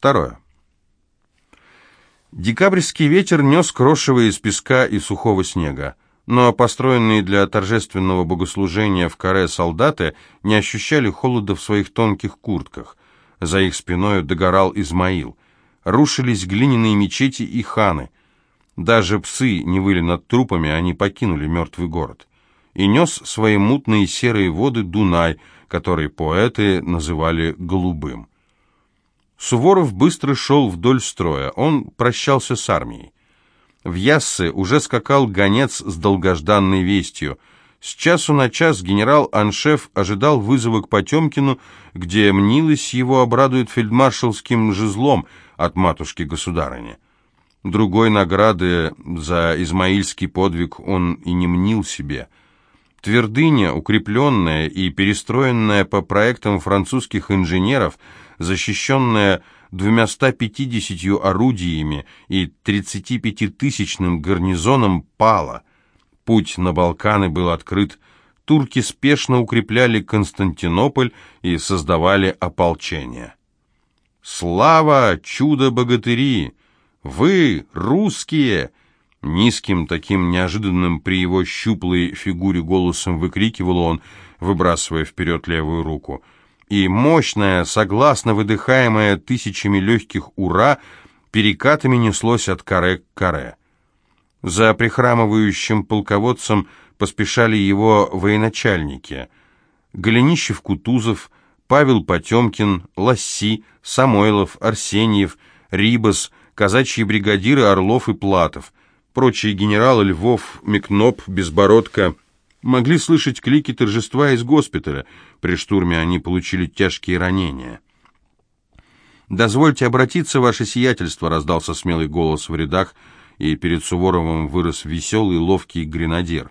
Второе. Декабрьский ветер нес крошево из песка и сухого снега, но построенные для торжественного богослужения в каре солдаты не ощущали холода в своих тонких куртках. За их спиной догорал Измаил. Рушились глиняные мечети и ханы. Даже псы не выли над трупами, они покинули мертвый город. И нес свои мутные серые воды Дунай, который поэты называли «голубым». Суворов быстро шел вдоль строя, он прощался с армией. В Яссы уже скакал гонец с долгожданной вестью. С часу на час генерал-аншеф ожидал вызова к Потемкину, где мнилось его обрадует фельдмаршалским жезлом от матушки-государыни. Другой награды за измаильский подвиг он и не мнил себе. Твердыня, укрепленная и перестроенная по проектам французских инженеров – защищенная 250 орудиями и 35-тысячным гарнизоном, пала. Путь на Балканы был открыт, турки спешно укрепляли Константинополь и создавали ополчение. «Слава, чудо-богатыри! Вы, русские!» Низким, таким неожиданным при его щуплой фигуре голосом выкрикивал он, выбрасывая вперед левую руку – и мощное, согласно выдыхаемое тысячами легких «Ура!» перекатами неслось от каре к каре. За прихрамывающим полководцем поспешали его военачальники. Голенищев-Кутузов, Павел Потемкин, Ласси, Самойлов, Арсеньев, Рибас, казачьи бригадиры Орлов и Платов, прочие генералы Львов, Микноп, Безбородко — могли слышать клики торжества из госпиталя. При штурме они получили тяжкие ранения. «Дозвольте обратиться, ваше сиятельство», — раздался смелый голос в рядах, и перед Суворовым вырос веселый, ловкий гренадер.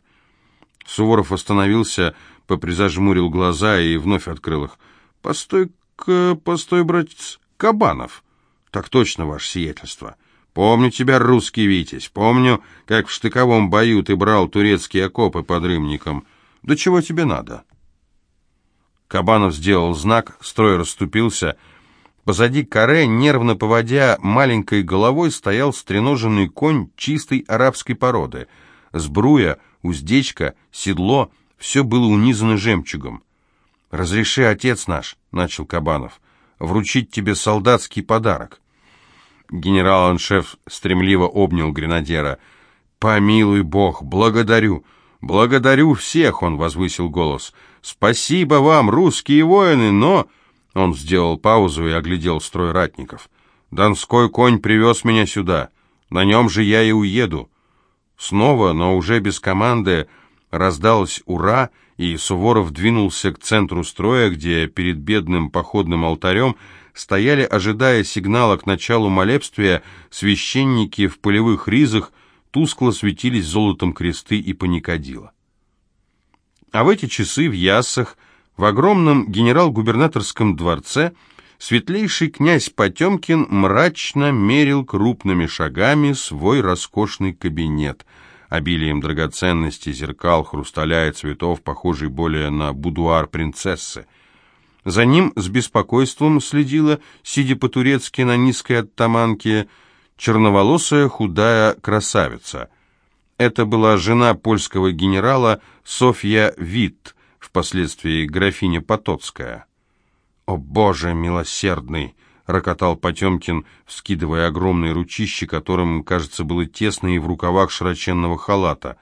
Суворов остановился, попризажмурил глаза и вновь открыл их. «Постой-ка, постой, братец, Кабанов!» «Так точно, ваше сиятельство!» Помню тебя, русский Витязь, помню, как в штыковом бою ты брал турецкие окопы под Рымником. Да чего тебе надо?» Кабанов сделал знак, строй расступился. Позади каре, нервно поводя маленькой головой, стоял стреноженный конь чистой арабской породы. Сбруя, уздечка, седло — все было унизано жемчугом. «Разреши, отец наш», — начал Кабанов, — «вручить тебе солдатский подарок». Генерал-аншеф стремливо обнял гренадера. «Помилуй Бог, благодарю! Благодарю всех!» — он возвысил голос. «Спасибо вам, русские воины, но...» Он сделал паузу и оглядел строй ратников. «Донской конь привез меня сюда. На нем же я и уеду». Снова, но уже без команды, раздалось «Ура!» и Суворов двинулся к центру строя, где перед бедным походным алтарем стояли, ожидая сигнала к началу молебствия, священники в полевых ризах, тускло светились золотом кресты и паникадила. А в эти часы в Яссах, в огромном генерал-губернаторском дворце, светлейший князь Потемкин мрачно мерил крупными шагами свой роскошный кабинет, обилием драгоценностей, зеркал, хрусталя и цветов, похожий более на будуар принцессы. За ним с беспокойством следила, сидя по-турецки на низкой оттаманке, черноволосая худая красавица. Это была жена польского генерала Софья Витт, впоследствии графиня Потоцкая. «О, Боже милосердный!» — рокотал Потемкин, вскидывая огромные ручищи, которым, кажется, было тесно и в рукавах широченного халата.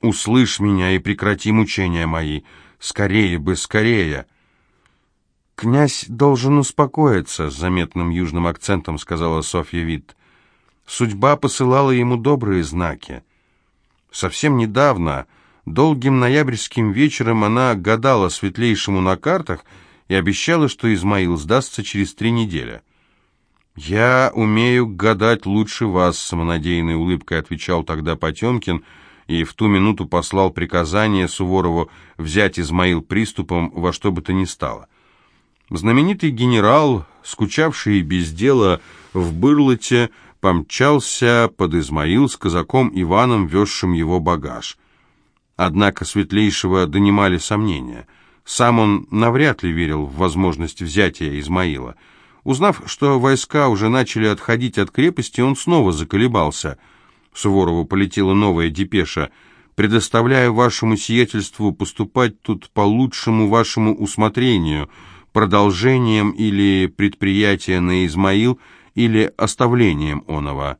«Услышь меня и прекрати мучения мои! Скорее бы, скорее!» «Князь должен успокоиться», — с заметным южным акцентом сказала Софья Вит. «Судьба посылала ему добрые знаки. Совсем недавно, долгим ноябрьским вечером, она гадала светлейшему на картах и обещала, что Измаил сдастся через три недели». «Я умею гадать лучше вас», — самонадеянной улыбкой отвечал тогда Потемкин, и в ту минуту послал приказание Суворову взять Измаил приступом во что бы то ни стало. Знаменитый генерал, скучавший без дела в Бырлоте, помчался под Измаил с казаком Иваном, везшим его багаж. Однако светлейшего донимали сомнения. Сам он навряд ли верил в возможность взятия Измаила. Узнав, что войска уже начали отходить от крепости, он снова заколебался. Суворову полетела новая депеша. «Предоставляю вашему сиятельству поступать тут по лучшему вашему усмотрению, продолжением или предприятия на Измаил, или оставлением оного».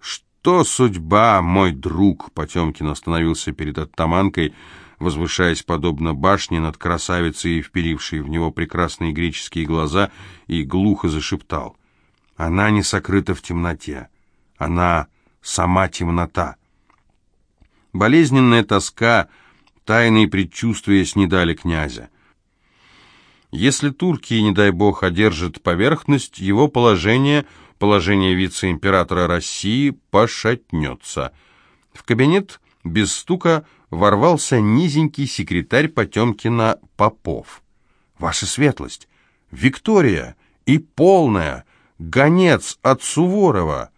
«Что судьба, мой друг?» Потемкин остановился перед оттаманкой, возвышаясь подобно башне над красавицей, вперившей в него прекрасные греческие глаза, и глухо зашептал. «Она не сокрыта в темноте. Она сама темнота». Болезненная тоска, тайные предчувствия снедали князя. Если турки, не дай бог, одержат поверхность, его положение, положение вице-императора России, пошатнется. В кабинет без стука ворвался низенький секретарь Потемкина Попов. «Ваша светлость! Виктория! И полная! Гонец от Суворова!»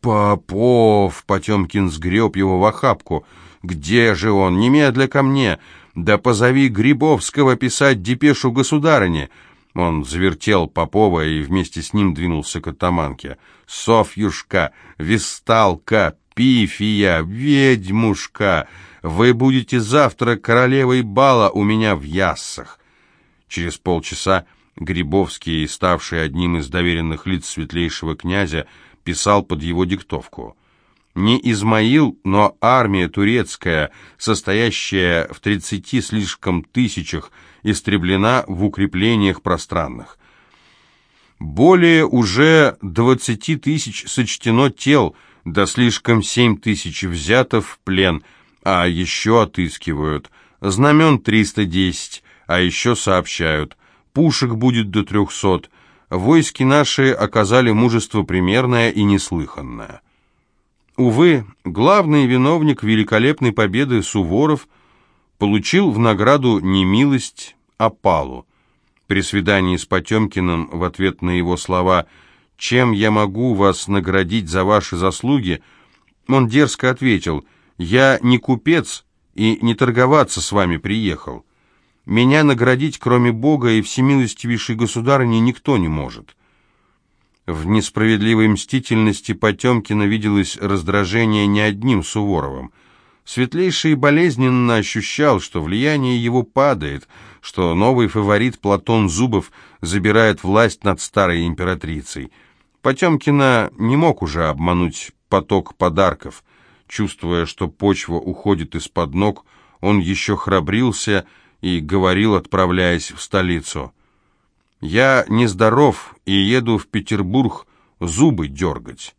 «Попов!» — Потемкин сгреб его в охапку. «Где же он? Немедля ко мне! Да позови Грибовского писать депешу государыне!» Он завертел Попова и вместе с ним двинулся к атаманке. «Софьюшка, Висталка, Пифия, ведьмушка!» Вы будете завтра королевой бала у меня в Яссах. Через полчаса Грибовский, ставший одним из доверенных лиц светлейшего князя, писал под его диктовку. Не Измаил, но армия турецкая, состоящая в тридцати слишком тысячах, истреблена в укреплениях пространных. Более уже двадцати тысяч сочтено тел, да слишком семь тысяч взято в плен – а еще отыскивают. Знамен 310, а еще сообщают. Пушек будет до 300. Войски наши оказали мужество примерное и неслыханное. Увы, главный виновник великолепной победы Суворов получил в награду не милость, а палу. При свидании с Потемкиным в ответ на его слова «Чем я могу вас наградить за ваши заслуги?» он дерзко ответил – я не купец и не торговаться с вами приехал. Меня наградить, кроме Бога и всемилостивейшей государыни, никто не может». В несправедливой мстительности Потемкина виделось раздражение не одним Суворовым. Светлейший болезненно ощущал, что влияние его падает, что новый фаворит Платон Зубов забирает власть над старой императрицей. Потемкина не мог уже обмануть поток подарков. Чувствуя, что почва уходит из-под ног, он еще храбрился и говорил, отправляясь в столицу. «Я нездоров и еду в Петербург зубы дергать».